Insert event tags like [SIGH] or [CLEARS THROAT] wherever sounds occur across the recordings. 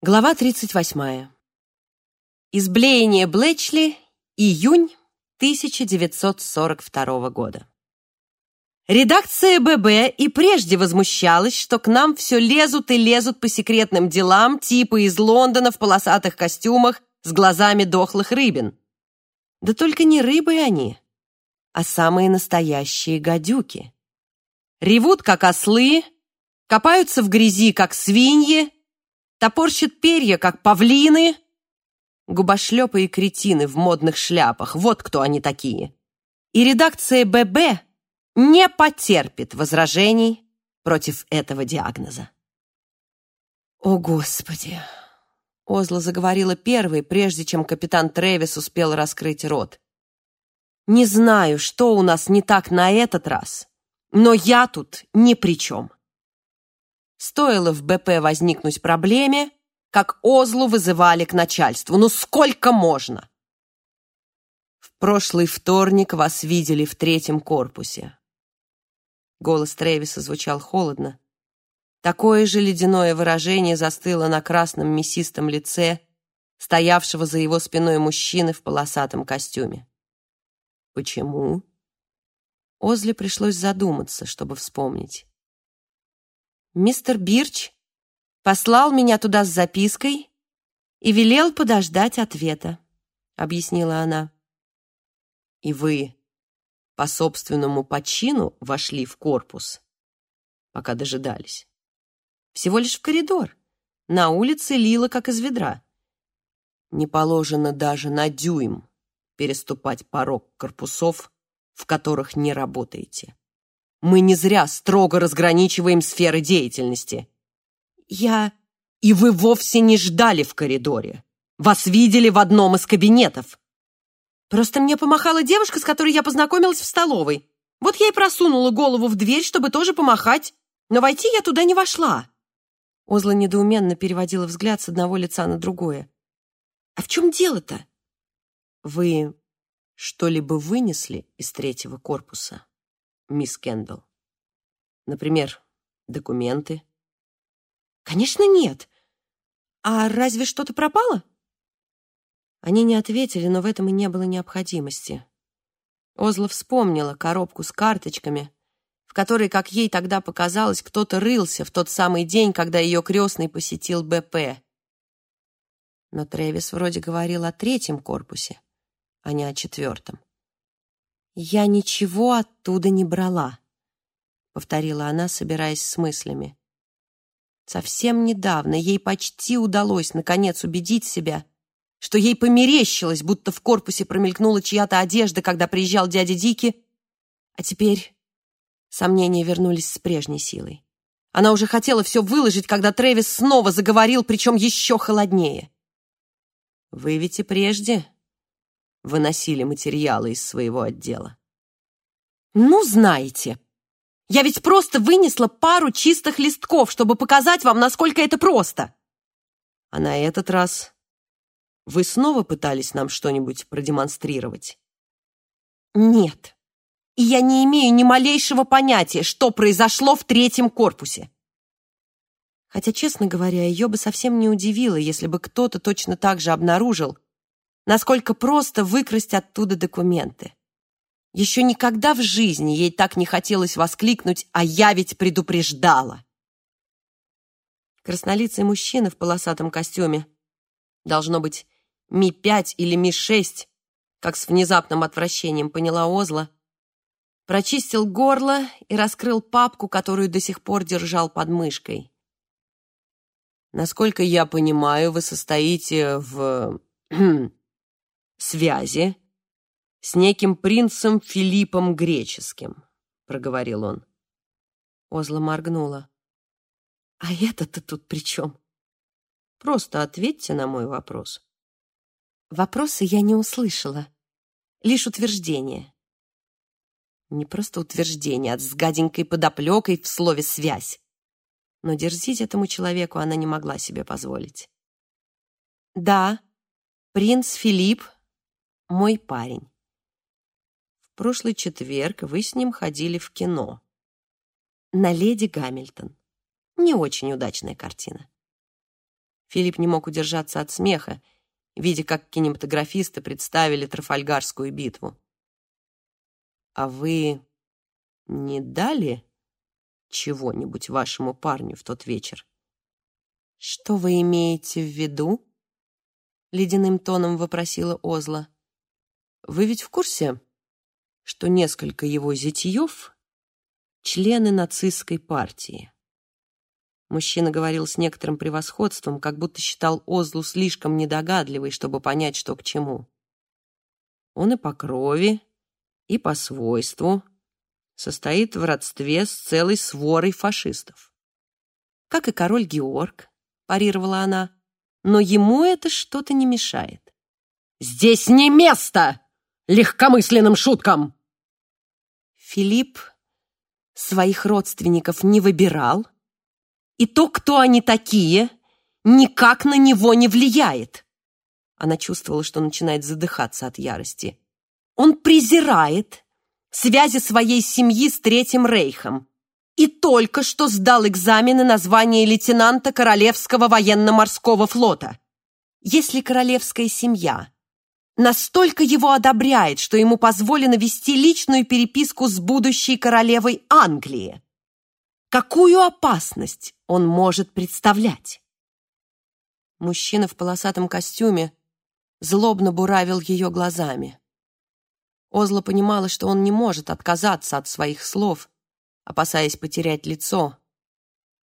Глава 38. Изблеяние Блэчли, июнь 1942 года. Редакция ББ и прежде возмущалась, что к нам все лезут и лезут по секретным делам типа из Лондона в полосатых костюмах с глазами дохлых рыбин. Да только не рыбы они, а самые настоящие гадюки. Ревут, как ослы, копаются в грязи, как свиньи, топорщат перья, как павлины. Губошлепы и кретины в модных шляпах, вот кто они такие. И редакция ББ не потерпит возражений против этого диагноза. «О, Господи!» Озла заговорила первой, прежде чем капитан Тревис успел раскрыть рот. «Не знаю, что у нас не так на этот раз, но я тут ни при чем». Стоило в БП возникнуть проблеме, как Озлу вызывали к начальству. Ну сколько можно? В прошлый вторник вас видели в третьем корпусе. Голос Тревиса звучал холодно. Такое же ледяное выражение застыло на красном мясистом лице, стоявшего за его спиной мужчины в полосатом костюме. Почему? Озле пришлось задуматься, чтобы вспомнить. Мистер Бирч послал меня туда с запиской и велел подождать ответа, объяснила она. И вы по собственному почину вошли в корпус, пока дожидались. Всего лишь в коридор. На улице лило, как из ведра. Не положено даже на дюйм переступать порог корпусов, в которых не работаете. Мы не зря строго разграничиваем сферы деятельности. Я... И вы вовсе не ждали в коридоре. Вас видели в одном из кабинетов. Просто мне помахала девушка, с которой я познакомилась в столовой. Вот я и просунула голову в дверь, чтобы тоже помахать. Но войти я туда не вошла. Озла недоуменно переводила взгляд с одного лица на другое. «А в чем дело-то?» «Вы что-либо вынесли из третьего корпуса?» Мисс Кендалл? Например, документы? Конечно, нет. А разве что-то пропало? Они не ответили, но в этом и не было необходимости. Озла вспомнила коробку с карточками, в которой, как ей тогда показалось, кто-то рылся в тот самый день, когда ее крестный посетил БП. Но Трэвис вроде говорил о третьем корпусе, а не о четвертом. «Я ничего оттуда не брала», — повторила она, собираясь с мыслями. Совсем недавно ей почти удалось, наконец, убедить себя, что ей померещилось, будто в корпусе промелькнула чья-то одежда, когда приезжал дядя Дики, а теперь сомнения вернулись с прежней силой. Она уже хотела все выложить, когда Трэвис снова заговорил, причем еще холоднее. «Вы ведь и прежде выносили материалы из своего отдела. «Ну, знаете, я ведь просто вынесла пару чистых листков, чтобы показать вам, насколько это просто!» «А на этот раз вы снова пытались нам что-нибудь продемонстрировать?» «Нет, и я не имею ни малейшего понятия, что произошло в третьем корпусе!» Хотя, честно говоря, ее бы совсем не удивило, если бы кто-то точно так же обнаружил, насколько просто выкрасть оттуда документы. Еще никогда в жизни ей так не хотелось воскликнуть «А я ведь предупреждала!» Краснолицый мужчина в полосатом костюме. Должно быть, Ми-5 или Ми-6, как с внезапным отвращением поняла Озла, прочистил горло и раскрыл папку, которую до сих пор держал под мышкой. Насколько я понимаю, вы состоите в [CLEARS THROAT] связи с неким принцем Филиппом Греческим», — проговорил он. Озла моргнула. «А это-то тут при чем?» «Просто ответьте на мой вопрос». Вопросы я не услышала, лишь утверждение. Не просто утверждение, а с гаденькой подоплекой в слове «связь». Но дерзить этому человеку она не могла себе позволить. «Да, принц Филипп мой парень. В прошлый четверг вы с ним ходили в кино. На «Леди Гамильтон». Не очень удачная картина. Филипп не мог удержаться от смеха, видя, как кинематографисты представили Трафальгарскую битву. «А вы не дали чего-нибудь вашему парню в тот вечер?» «Что вы имеете в виду?» — ледяным тоном вопросила Озла. «Вы ведь в курсе, что несколько его зятьев — члены нацистской партии?» Мужчина говорил с некоторым превосходством, как будто считал Озлу слишком недогадливой, чтобы понять, что к чему. Он и по крови, и по свойству состоит в родстве с целой сворой фашистов. Как и король Георг, парировала она, но ему это что-то не мешает. «Здесь не место легкомысленным шуткам!» Филипп своих родственников не выбирал, и то, кто они такие, никак на него не влияет. Она чувствовала, что начинает задыхаться от ярости. Он презирает связи своей семьи с Третьим Рейхом и только что сдал экзамены на звание лейтенанта Королевского военно-морского флота. Если королевская семья настолько его одобряет, что ему позволено вести личную переписку с будущей королевой Англии, какую опасность он может представлять? Мужчина в полосатом костюме злобно буравил ее глазами. Озла понимала, что он не может отказаться от своих слов, опасаясь потерять лицо,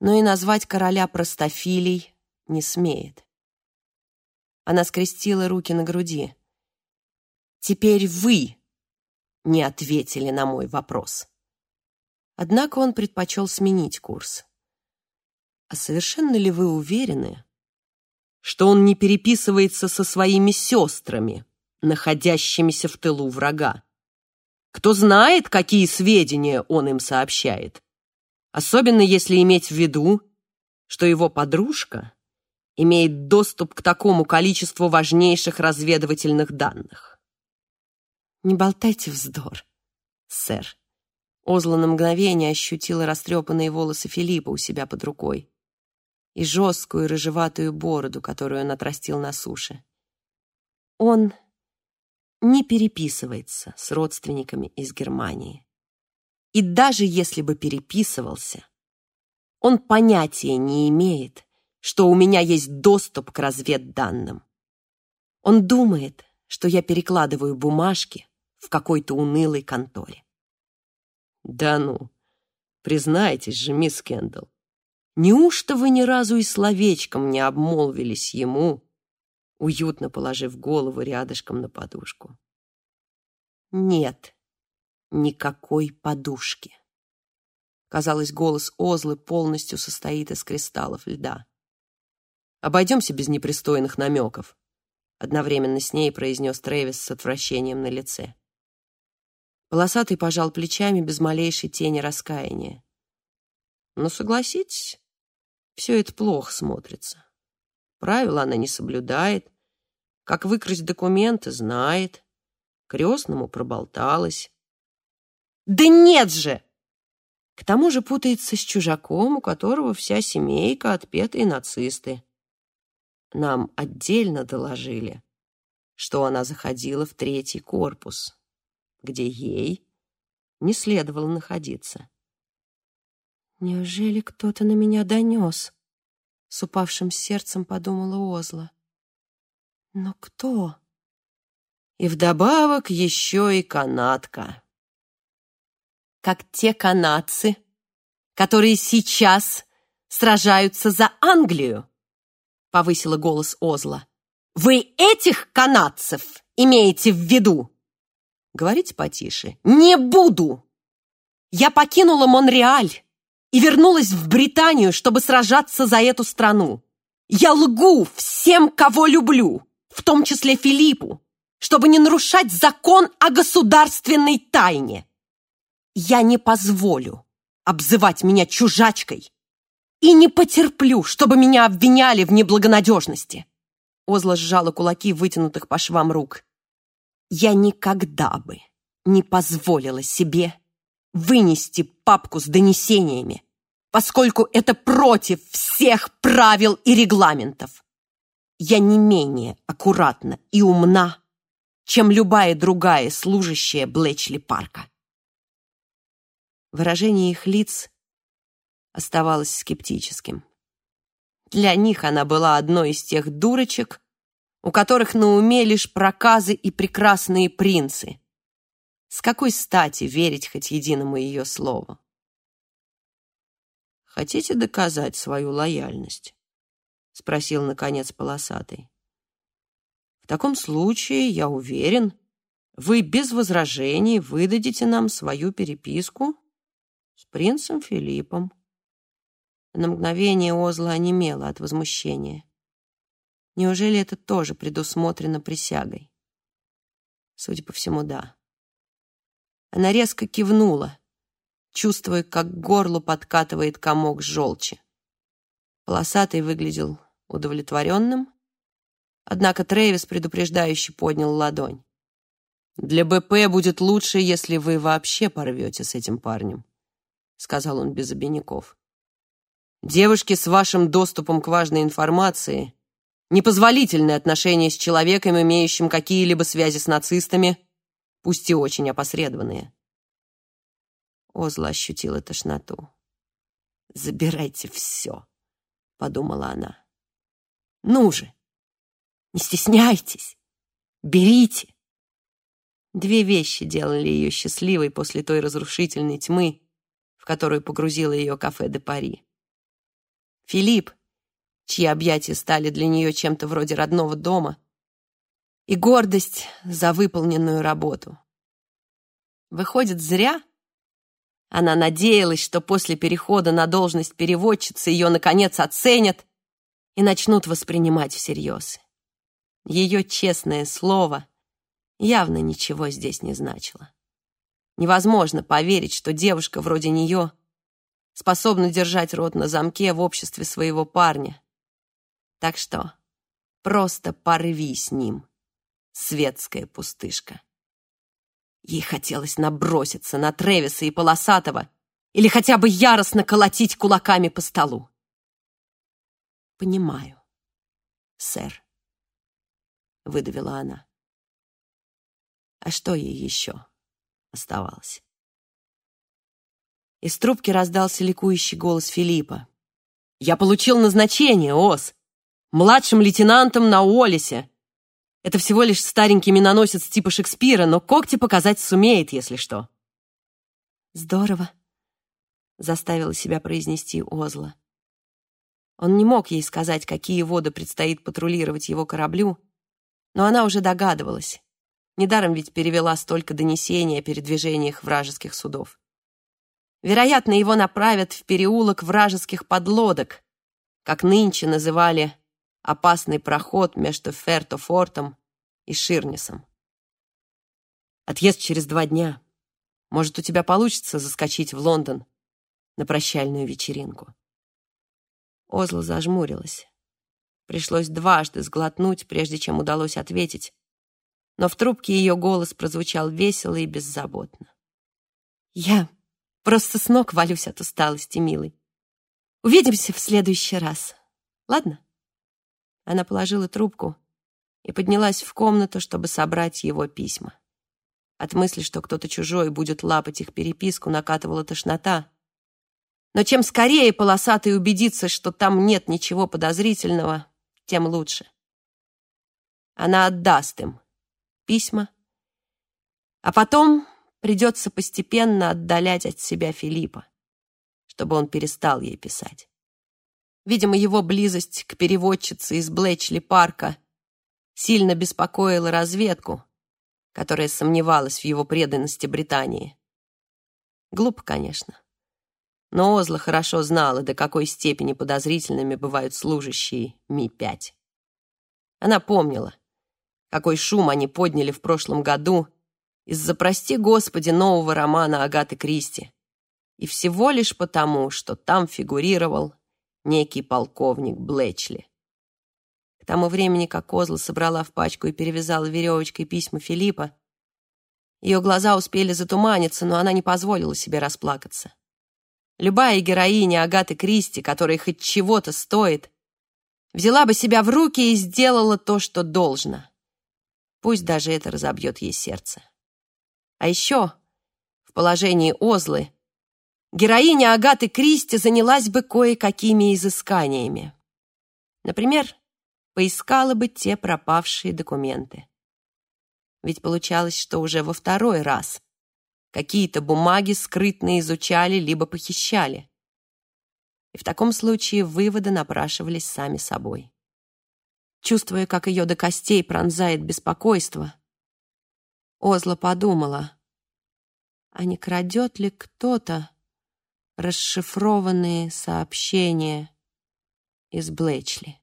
но и назвать короля простофилей не смеет. Она скрестила руки на груди. «Теперь вы не ответили на мой вопрос». Однако он предпочел сменить курс. «А совершенно ли вы уверены, что он не переписывается со своими сестрами, находящимися в тылу врага. Кто знает, какие сведения он им сообщает. Особенно если иметь в виду, что его подружка имеет доступ к такому количеству важнейших разведывательных данных. Не болтайте вздор, сэр. Озла на мгновение ощутила растрепанные волосы Филиппа у себя под рукой и жесткую рыжеватую бороду, которую он отрастил на суше. Он не переписывается с родственниками из Германии. И даже если бы переписывался, он понятия не имеет, что у меня есть доступ к разведданным. Он думает, что я перекладываю бумажки в какой-то унылой конторе. Да ну, признайтесь же, мисс Кендалл, неужто вы ни разу и словечком не обмолвились ему уютно положив голову рядышком на подушку. Нет никакой подушки. Казалось, голос Озлы полностью состоит из кристаллов льда. «Обойдемся без непристойных намеков», — одновременно с ней произнес Трэвис с отвращением на лице. Полосатый пожал плечами без малейшей тени раскаяния. «Но «Ну, согласитесь, все это плохо смотрится. Правила она не соблюдает. Как выкрасть документы, знает. Крестному проболталась. Да нет же! К тому же путается с чужаком, у которого вся семейка отпетые нацисты. Нам отдельно доложили, что она заходила в третий корпус, где ей не следовало находиться. Неужели кто-то на меня донес? С упавшим сердцем подумала Озла. Но кто? И вдобавок еще и канатка. Как те канадцы, которые сейчас сражаются за Англию, повысила голос Озла. Вы этих канадцев имеете в виду? Говорите потише. Не буду. Я покинула Монреаль и вернулась в Британию, чтобы сражаться за эту страну. Я лгу всем, кого люблю, в том числе Филиппу, чтобы не нарушать закон о государственной тайне. Я не позволю обзывать меня чужачкой и не потерплю, чтобы меня обвиняли в неблагонадежности. Озла сжала кулаки, вытянутых по швам рук. Я никогда бы не позволила себе вынести папку с донесениями, поскольку это против всех правил и регламентов. я не менее аккуратна и умна, чем любая другая служащая Блэчли парка. Выражение их лиц оставалось скептическим. Для них она была одной из тех дурочек, у которых на уме лишь проказы и прекрасные принцы. С какой стати верить хоть единому ее слову? «Хотите доказать свою лояльность?» — спросил, наконец, полосатый. «В таком случае, я уверен, вы без возражений выдадите нам свою переписку с принцем Филиппом». На мгновение Озла онемела от возмущения. Неужели это тоже предусмотрено присягой? Судя по всему, да. Она резко кивнула, чувствуя, как к горлу подкатывает комок желчи. Полосатый выглядел удовлетворенным, однако Трэвис предупреждающе поднял ладонь. «Для БП будет лучше, если вы вообще порвете с этим парнем», — сказал он без обиняков. «Девушки с вашим доступом к важной информации непозволительные отношения с человеком, имеющим какие-либо связи с нацистами, пусть и очень опосредованные. Озла ощутила тошноту. «Забирайте все», — подумала она. «Ну же, не стесняйтесь, берите». Две вещи делали ее счастливой после той разрушительной тьмы, в которую погрузило ее кафе де Пари. Филипп, чьи объятия стали для нее чем-то вроде родного дома, и гордость за выполненную работу. Выходит, зря она надеялась, что после перехода на должность переводчицы ее, наконец, оценят и начнут воспринимать всерьез. Ее честное слово явно ничего здесь не значило. Невозможно поверить, что девушка вроде нее способна держать рот на замке в обществе своего парня, так что просто порви с ним, светская пустышка. Ей хотелось наброситься на Тревиса и Полосатого или хотя бы яростно колотить кулаками по столу. «Понимаю, сэр», — выдавила она. А что ей еще оставалось? Из трубки раздался ликующий голос Филиппа. «Я получил назначение, Ос! младшим лейтенантом на Уоллесе. Это всего лишь старенький миноносец типа Шекспира, но когти показать сумеет, если что. Здорово, заставила себя произнести Озла. Он не мог ей сказать, какие воды предстоит патрулировать его кораблю, но она уже догадывалась. Недаром ведь перевела столько донесений о передвижениях вражеских судов. Вероятно, его направят в переулок вражеских подлодок, как нынче называли опасный проход между Ферто-Фортом и Ширнисом. Отъезд через два дня. Может, у тебя получится заскочить в Лондон на прощальную вечеринку. Озла зажмурилась. Пришлось дважды сглотнуть, прежде чем удалось ответить, но в трубке ее голос прозвучал весело и беззаботно. «Я просто с ног валюсь от усталости, милый. Увидимся в следующий раз, ладно?» Она положила трубку и поднялась в комнату, чтобы собрать его письма. От мысли, что кто-то чужой будет лапать их переписку, накатывала тошнота. Но чем скорее полосатый убедится, что там нет ничего подозрительного, тем лучше. Она отдаст им письма, а потом придется постепенно отдалять от себя Филиппа, чтобы он перестал ей писать. Видимо, его близость к переводчице из Блэчли-парка сильно беспокоила разведку, которая сомневалась в его преданности Британии. Глупо, конечно. Но Озла хорошо знала, до какой степени подозрительными бывают служащие Ми-5. Она помнила, какой шум они подняли в прошлом году из-за, прости господи, нового романа Агаты Кристи. И всего лишь потому, что там фигурировал некий полковник Блэчли. К тому времени, как Козла собрала в пачку и перевязала веревочкой письма Филиппа, ее глаза успели затуманиться, но она не позволила себе расплакаться. Любая героиня Агаты Кристи, которая хоть чего-то стоит, взяла бы себя в руки и сделала то, что должно. Пусть даже это разобьет ей сердце. А еще в положении Озлы героиня Агаты Кристи занялась бы кое-какими изысканиями. Например, поискала бы те пропавшие документы. Ведь получалось, что уже во второй раз какие-то бумаги скрытно изучали либо похищали. И в таком случае выводы напрашивались сами собой. Чувствуя, как ее до костей пронзает беспокойство, Озла подумала, а не крадет ли кто-то расшифрованные сообщения из Блэчли.